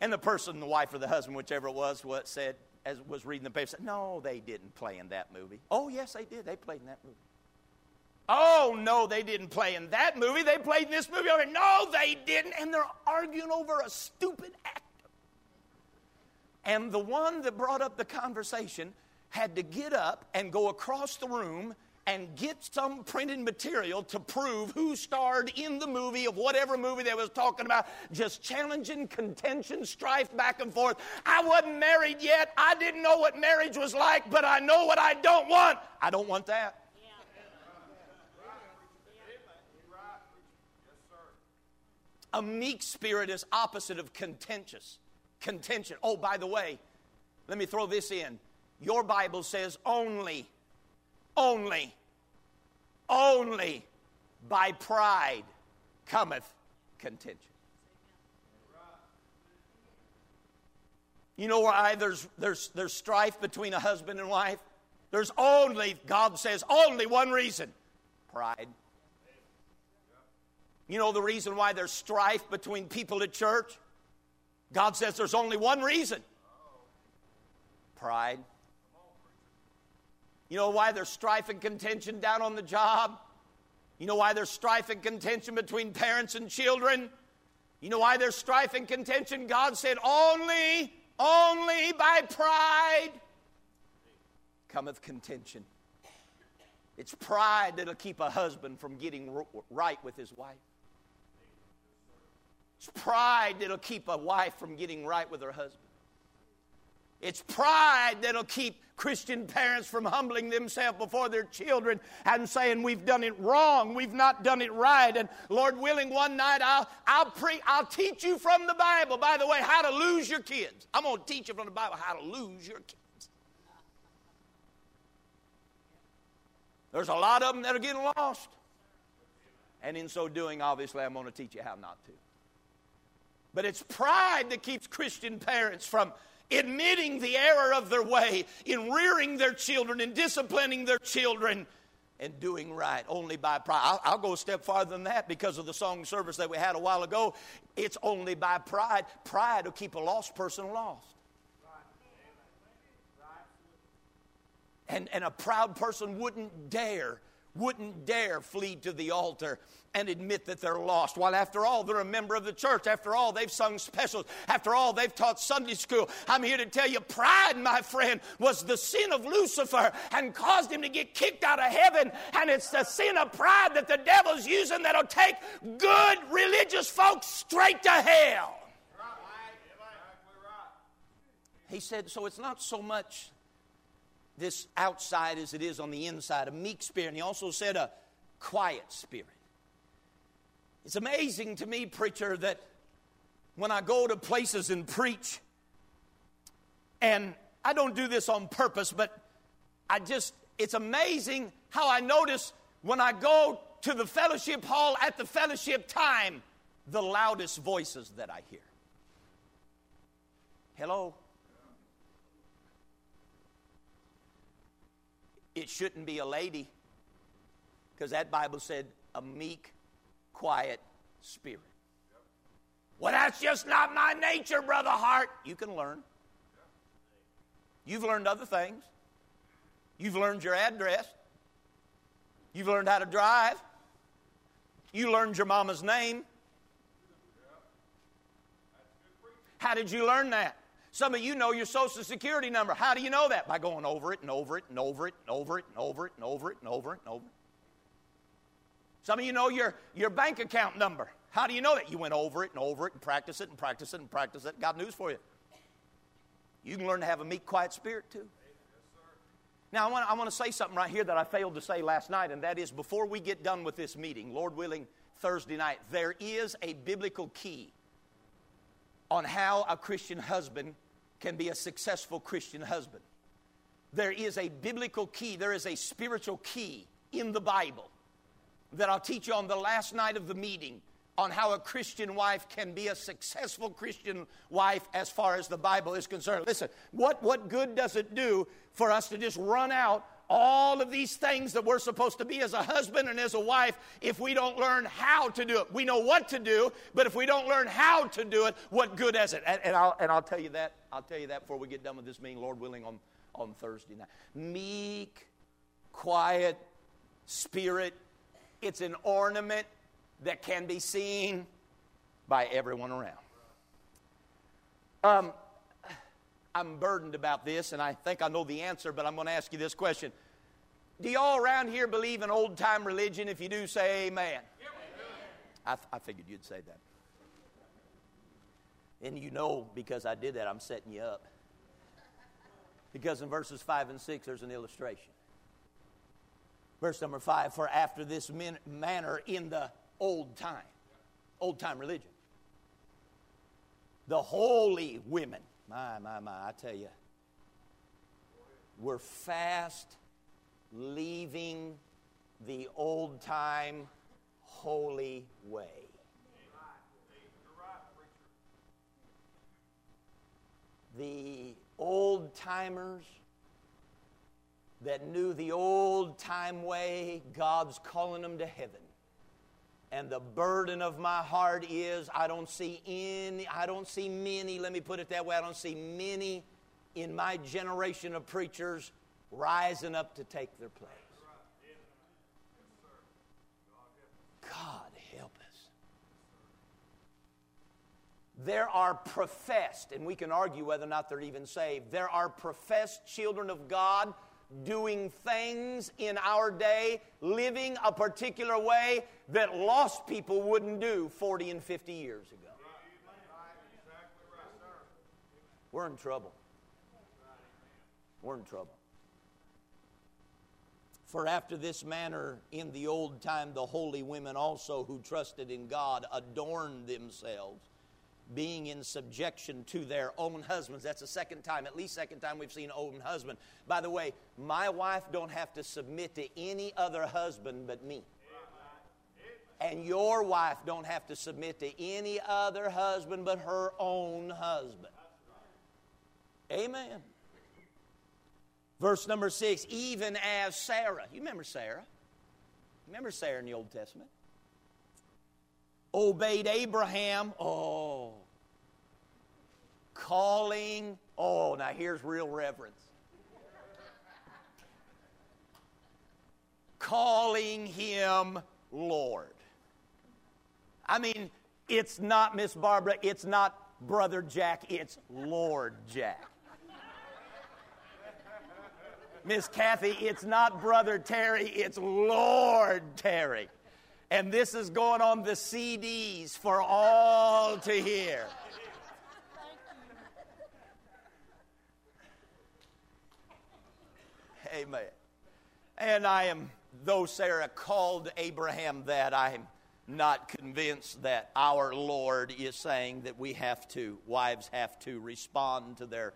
And the person, the wife or the husband, whichever it was, what said, as was reading the paper, said, No, they didn't play in that movie. Oh, yes, they did. They played in that movie. Oh, no, they didn't play in that movie. They played in this movie. No, they didn't. And they're arguing over a stupid actor. And the one that brought up the conversation had to get up and go across the room and get some printed material to prove who starred in the movie of whatever movie they was talking about just challenging contention strife back and forth i wasn't married yet i didn't know what marriage was like but i know what i don't want i don't want that a meek spirit is opposite of contentious contention oh by the way let me throw this in your bible says only only only by pride cometh contention. You know why there's, there's, there's strife between a husband and wife? There's only, God says, only one reason pride. You know the reason why there's strife between people at church? God says there's only one reason pride. You know why there's strife and contention down on the job? You know why there's strife and contention between parents and children? You know why there's strife and contention? God said, only, only by pride cometh contention. It's pride that'll keep a husband from getting right with his wife. It's pride that'll keep a wife from getting right with her husband. It's pride that'll keep Christian parents from humbling themselves before their children and saying, We've done it wrong, we've not done it right. And Lord willing, one night I'll, I'll, pre- I'll teach you from the Bible, by the way, how to lose your kids. I'm going to teach you from the Bible how to lose your kids. There's a lot of them that are getting lost. And in so doing, obviously, I'm going to teach you how not to. But it's pride that keeps Christian parents from admitting the error of their way, in rearing their children, in disciplining their children, and doing right only by pride. I'll, I'll, go a step farther than that because of the song service that we had a while ago. It's only by pride. Pride will keep a lost person lost. And, and a proud person wouldn't dare wouldn't dare flee to the altar and admit that they're lost. While after all, they're a member of the church. After all, they've sung specials. After all, they've taught Sunday school. I'm here to tell you, pride, my friend, was the sin of Lucifer and caused him to get kicked out of heaven. And it's the sin of pride that the devil's using that'll take good religious folks straight to hell. He said, so it's not so much this outside as it is on the inside, a meek spirit. And he also said a quiet spirit. It's amazing to me, preacher, that when I go to places and preach, and I don't do this on purpose, but I just, it's amazing how I notice when I go to the fellowship hall at the fellowship time, the loudest voices that I hear. Hello? It shouldn't be a lady, because that Bible said a meek, quiet spirit. Well, that's just not my nature, Brother Hart. You can learn. You've learned other things. You've learned your address. You've learned how to drive. You learned your mama's name. How did you learn that? Some of you know your social security number. How do you know that? By going over it and over it and over it and over it and over it and over it and over it and over it. Some of you know your, your bank account number. How do you know that? You went over it and over it and practice it and practice it and practice it. Got news for you. You can learn to have a meek, quiet spirit too. Now, I want, I want to say something right here that I failed to say last night, and that is before we get done with this meeting, Lord willing, Thursday night, there is a biblical key on how a Christian husband can be a successful Christian husband. There is a biblical key, there is a spiritual key in the Bible that I'll teach you on the last night of the meeting on how a Christian wife can be a successful Christian wife as far as the Bible is concerned. Listen, what, what good does it do for us to just run out all of these things that we're supposed to be as a husband and as a wife if we don't learn how to do it? We know what to do, but if we don't learn how to do it, what good is it? And, and I'll, and I'll tell you that. I'll tell you that before we get done with this meeting, Lord willing, on, on Thursday night. Meek, quiet, spirit. It's an ornament that can be seen by everyone around. Um, I'm burdened about this, and I think I know the answer, but I'm going to ask you this question. Do y'all around here believe in old time religion? If you do, say amen. I, I figured you'd say that. And you know, because I did that, I'm setting you up. Because in verses 5 and 6, there's an illustration. Verse number 5 For after this manner in the old time, old time religion. The holy women, my, my, my, I tell you, we're fast leaving the old time holy way. The old timers that knew the old time way, God's calling them to heaven. And the burden of my heart is I don't see any, I don't see many, let me put it that way, I don't see many in my generation of preachers rising up to take their place. God help us. There are professed, and we can argue whether or not they're even saved, there are professed children of God doing things in our day, living a particular way that lost people wouldn't do 40 and 50 years ago. We're in trouble. We're in trouble. For after this manner in the old time, the holy women also who trusted in God adorned themselves being in subjection to their own husbands. That's the second time, at least second time we've seen own husband. By the way, my wife don't have to submit to any other husband but me. And your wife don't have to submit to any other husband but her own husband. Amen. Verse number six, even as Sarah. You remember Sarah? Remember Sarah in the Old Testament? obeyed Abraham. Oh. Calling. Oh, now here's real reverence. Calling him Lord. I mean, it's not Miss Barbara, it's not Brother Jack, it's Lord Jack. Miss Kathy, it's not Brother Terry, it's Lord Terry. And this is going on the CDs for all to hear. Amen. And I am, though Sarah called Abraham that, I'm not convinced that our Lord is saying that we have to, wives have to respond to their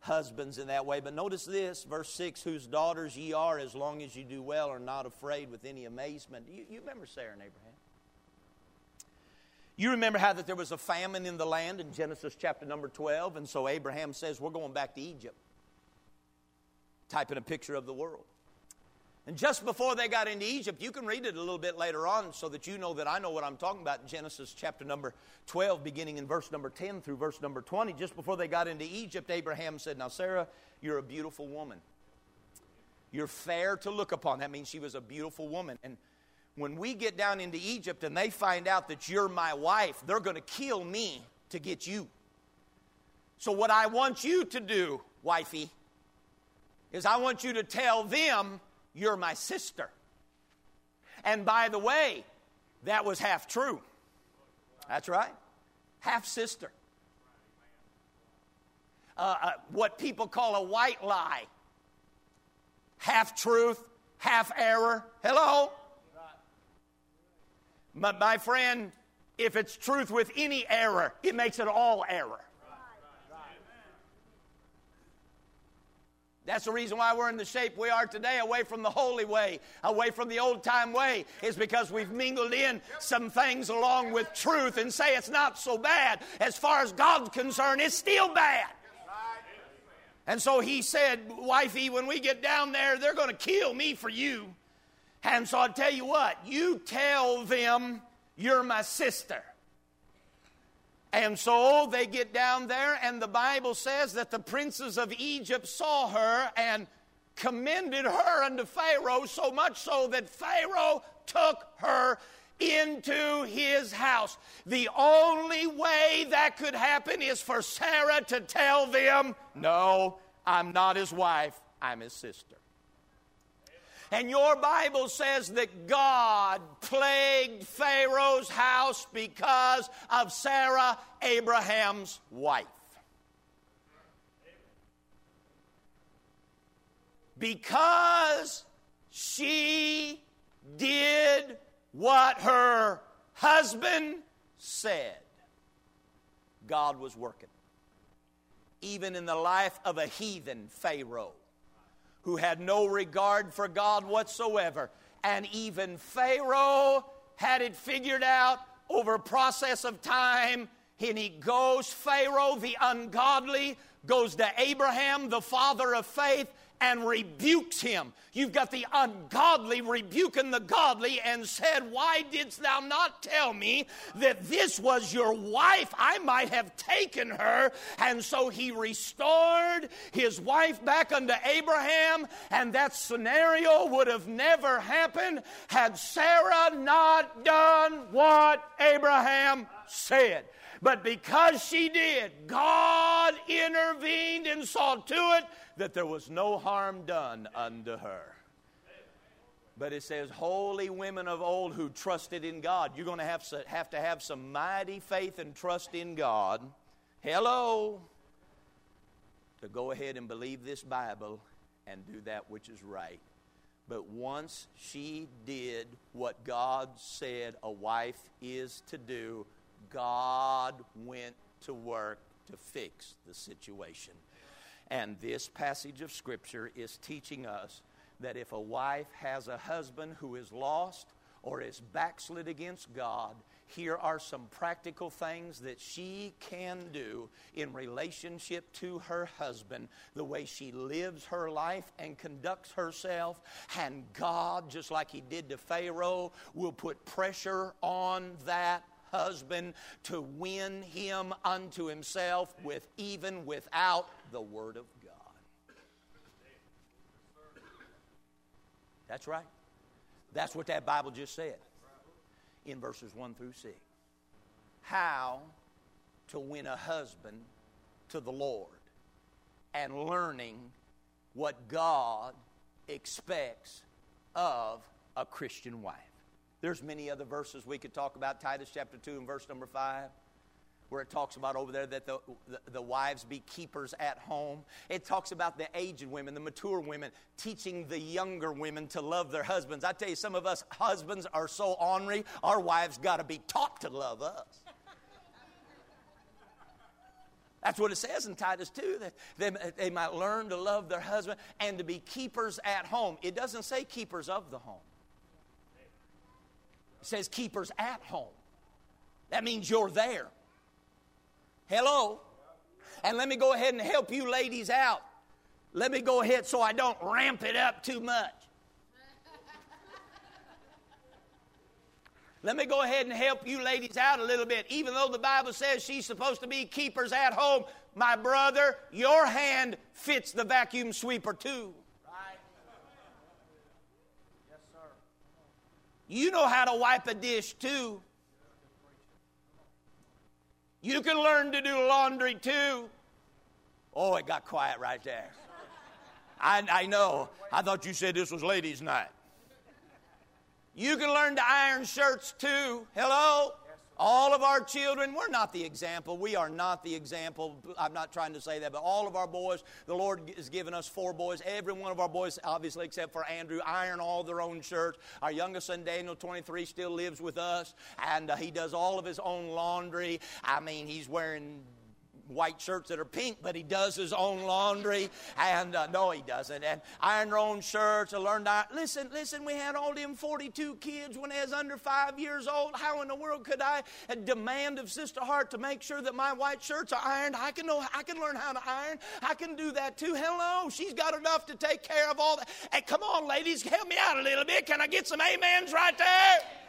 husbands in that way. But notice this, verse 6 whose daughters ye are, as long as you do well, are not afraid with any amazement. You, you remember Sarah and Abraham? You remember how that there was a famine in the land in Genesis chapter number 12, and so Abraham says, We're going back to Egypt. Typing a picture of the world. And just before they got into Egypt, you can read it a little bit later on so that you know that I know what I'm talking about in Genesis chapter number 12, beginning in verse number 10 through verse number 20. Just before they got into Egypt, Abraham said, Now, Sarah, you're a beautiful woman. You're fair to look upon. That means she was a beautiful woman. And when we get down into Egypt and they find out that you're my wife, they're going to kill me to get you. So, what I want you to do, wifey, is I want you to tell them you're my sister. And by the way, that was half true. That's right. Half sister. Uh, uh, what people call a white lie. Half truth, half error. Hello? My, my friend if it's truth with any error, it makes it all error. That's the reason why we're in the shape we are today, away from the holy way, away from the old time way, is because we've mingled in some things along with truth and say it's not so bad. As far as God's concerned, it's still bad. And so he said, Wifey, when we get down there, they're going to kill me for you. And so I'll tell you what, you tell them you're my sister. And so they get down there, and the Bible says that the princes of Egypt saw her and commended her unto Pharaoh, so much so that Pharaoh took her into his house. The only way that could happen is for Sarah to tell them, No, I'm not his wife, I'm his sister. And your Bible says that God plagued Pharaoh's house because of Sarah, Abraham's wife. Because she did what her husband said, God was working. Even in the life of a heathen Pharaoh who had no regard for God whatsoever. And even Pharaoh had it figured out over a process of time. And he goes, Pharaoh, the ungodly, goes to Abraham, the father of faith, and rebukes him. You've got the ungodly rebuking the godly and said, Why didst thou not tell me that this was your wife? I might have taken her. And so he restored his wife back unto Abraham, and that scenario would have never happened had Sarah not done what Abraham said. But because she did, God intervened and saw to it that there was no harm done unto her. But it says, holy women of old who trusted in God. You're going to have, to have to have some mighty faith and trust in God. Hello. To go ahead and believe this Bible and do that which is right. But once she did what God said a wife is to do, God went to work to fix the situation. And this passage of Scripture is teaching us that if a wife has a husband who is lost or is backslid against God, here are some practical things that she can do in relationship to her husband, the way she lives her life and conducts herself. And God, just like He did to Pharaoh, will put pressure on that husband to win him unto himself with even without the word of God. That's right. That's what that Bible just said in verses 1 through 6. How to win a husband to the Lord and learning what God expects of a Christian wife. There's many other verses we could talk about. Titus chapter 2 and verse number 5 where it talks about over there that the, the, the, wives be keepers at home. It talks about the aged women, the mature women, teaching the younger women to love their husbands. I tell you, some of us husbands are so ornery, our wives got to be taught to love us. That's what it says in Titus 2, that they, they might learn to love their husband and to be keepers at home. It doesn't say keepers of the home. Says keepers at home. That means you're there. Hello? And let me go ahead and help you ladies out. Let me go ahead so I don't ramp it up too much. Let me go ahead and help you ladies out a little bit. Even though the Bible says she's supposed to be keepers at home, my brother, your hand fits the vacuum sweeper too. You know how to wipe a dish too. You can learn to do laundry too. Oh, it got quiet right there. I, I know. I thought you said this was ladies' night. You can learn to iron shirts too. Hello? All of our children, we're not the example. We are not the example. I'm not trying to say that, but all of our boys, the Lord has given us four boys. Every one of our boys, obviously, except for Andrew, iron all their own shirts. Our youngest son, Daniel, 23, still lives with us, and uh, he does all of his own laundry. I mean, he's wearing white shirts that are pink, but he does his own laundry. And uh, no, he doesn't. And iron own shirts. I learned. I, listen, listen. We had all them 42 kids when they was under five years old. How in the world could I demand of Sister Hart to make sure that my white shirts are ironed? I can know. I can learn how to iron. I can do that too. Hello, she's got enough to take care of all that. Hey, come on, ladies, help me out a little bit. Can I get some amens right there?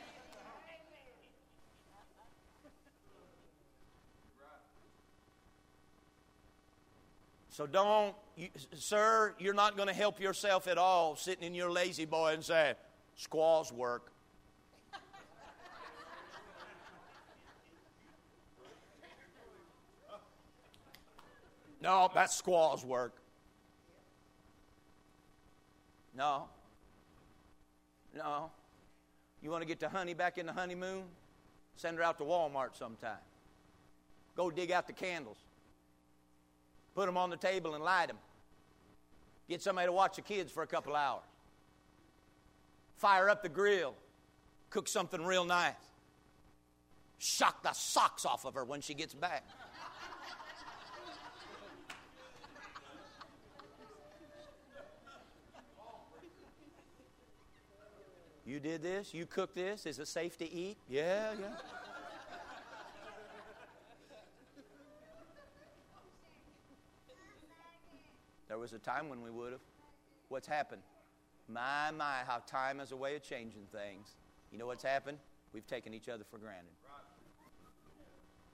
So don't, you, sir, you're not going to help yourself at all sitting in your La-Z-Boy and saying, squaws work. no, that's squaws work. No. No. You want to get the honey back in the honeymoon? Send her out to Walmart sometime. Go dig out the candles. Put them on the table and light them. Get somebody to watch the kids for a couple hours. Fire up the grill. Cook something real nice. Shock the socks off of her when she gets back. You did this? You cooked this? Is it safe to eat? Yeah, yeah. There was a time when we would have. What's happened? My, my, how time is a way of changing things. You know what's happened? We've taken each other for granted.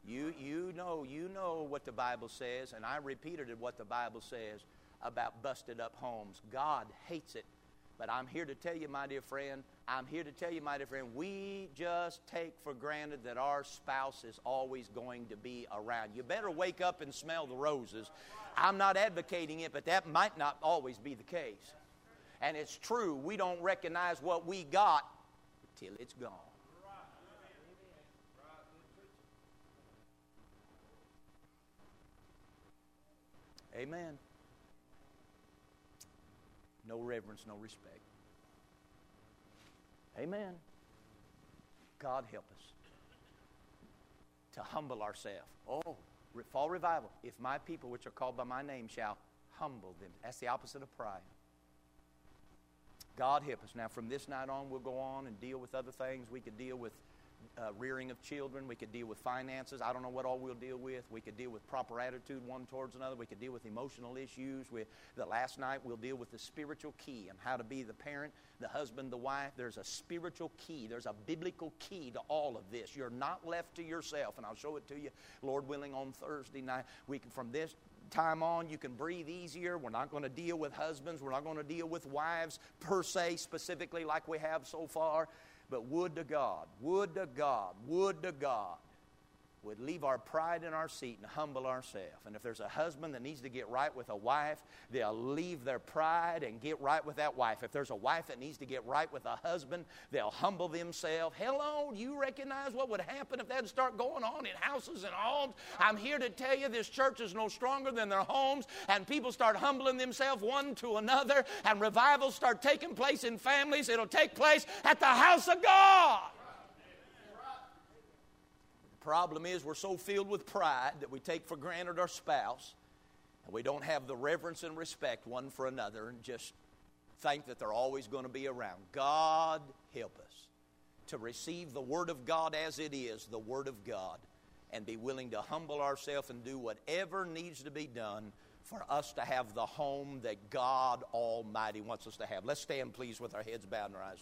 You, you know, you know what the Bible says, and I repeated what the Bible says about busted up homes. God hates it. But I'm here to tell you, my dear friend, I'm here to tell you, my dear friend, we just take for granted that our spouse is always going to be around. You better wake up and smell the roses I'm not advocating it, but that might not always be the case. And it's true, we don't recognize what we got till it's gone. Amen. No reverence, no respect. Amen. God help us to humble ourselves. Oh, fall revival. If my people, which are called by my name, shall humble them. That's the opposite of pride. God help us. Now, from this night on, we'll go on and deal with other things. We could deal with uh, rearing of children. We could deal with finances. I don't know what all we'll deal with. We could deal with proper attitude one towards another. We could deal with emotional issues. We, the last night we'll deal with the spiritual key and how to be the parent, the husband, the wife. There's a spiritual key. There's a biblical key to all of this. You're not left to yourself, and I'll show it to you, Lord willing, on Thursday night. We can from this time on, you can breathe easier. We're not going to deal with husbands. We're not going to deal with wives per se, specifically, like we have so far. But would to God, would to God, would to God would leave our pride in our seat and humble ourselves. And if there's a husband that needs to get right with a wife, they'll leave their pride and get right with that wife. If there's a wife that needs to get right with a husband, they'll humble themselves. Hello, do you recognize what would happen if that start going on in houses and homes? I'm here to tell you this church is no stronger than their homes, and people start humbling themselves one to another, and revivals start taking place in families. It'll take place at the house of God problem is we're so filled with pride that we take for granted our spouse and we don't have the reverence and respect one for another and just think that they're always going to be around. God help us to receive the Word of God as it is, the Word of God, and be willing to humble ourselves and do whatever needs to be done for us to have the home that God Almighty wants us to have. Let's stand, please, with our heads bowed and our eyes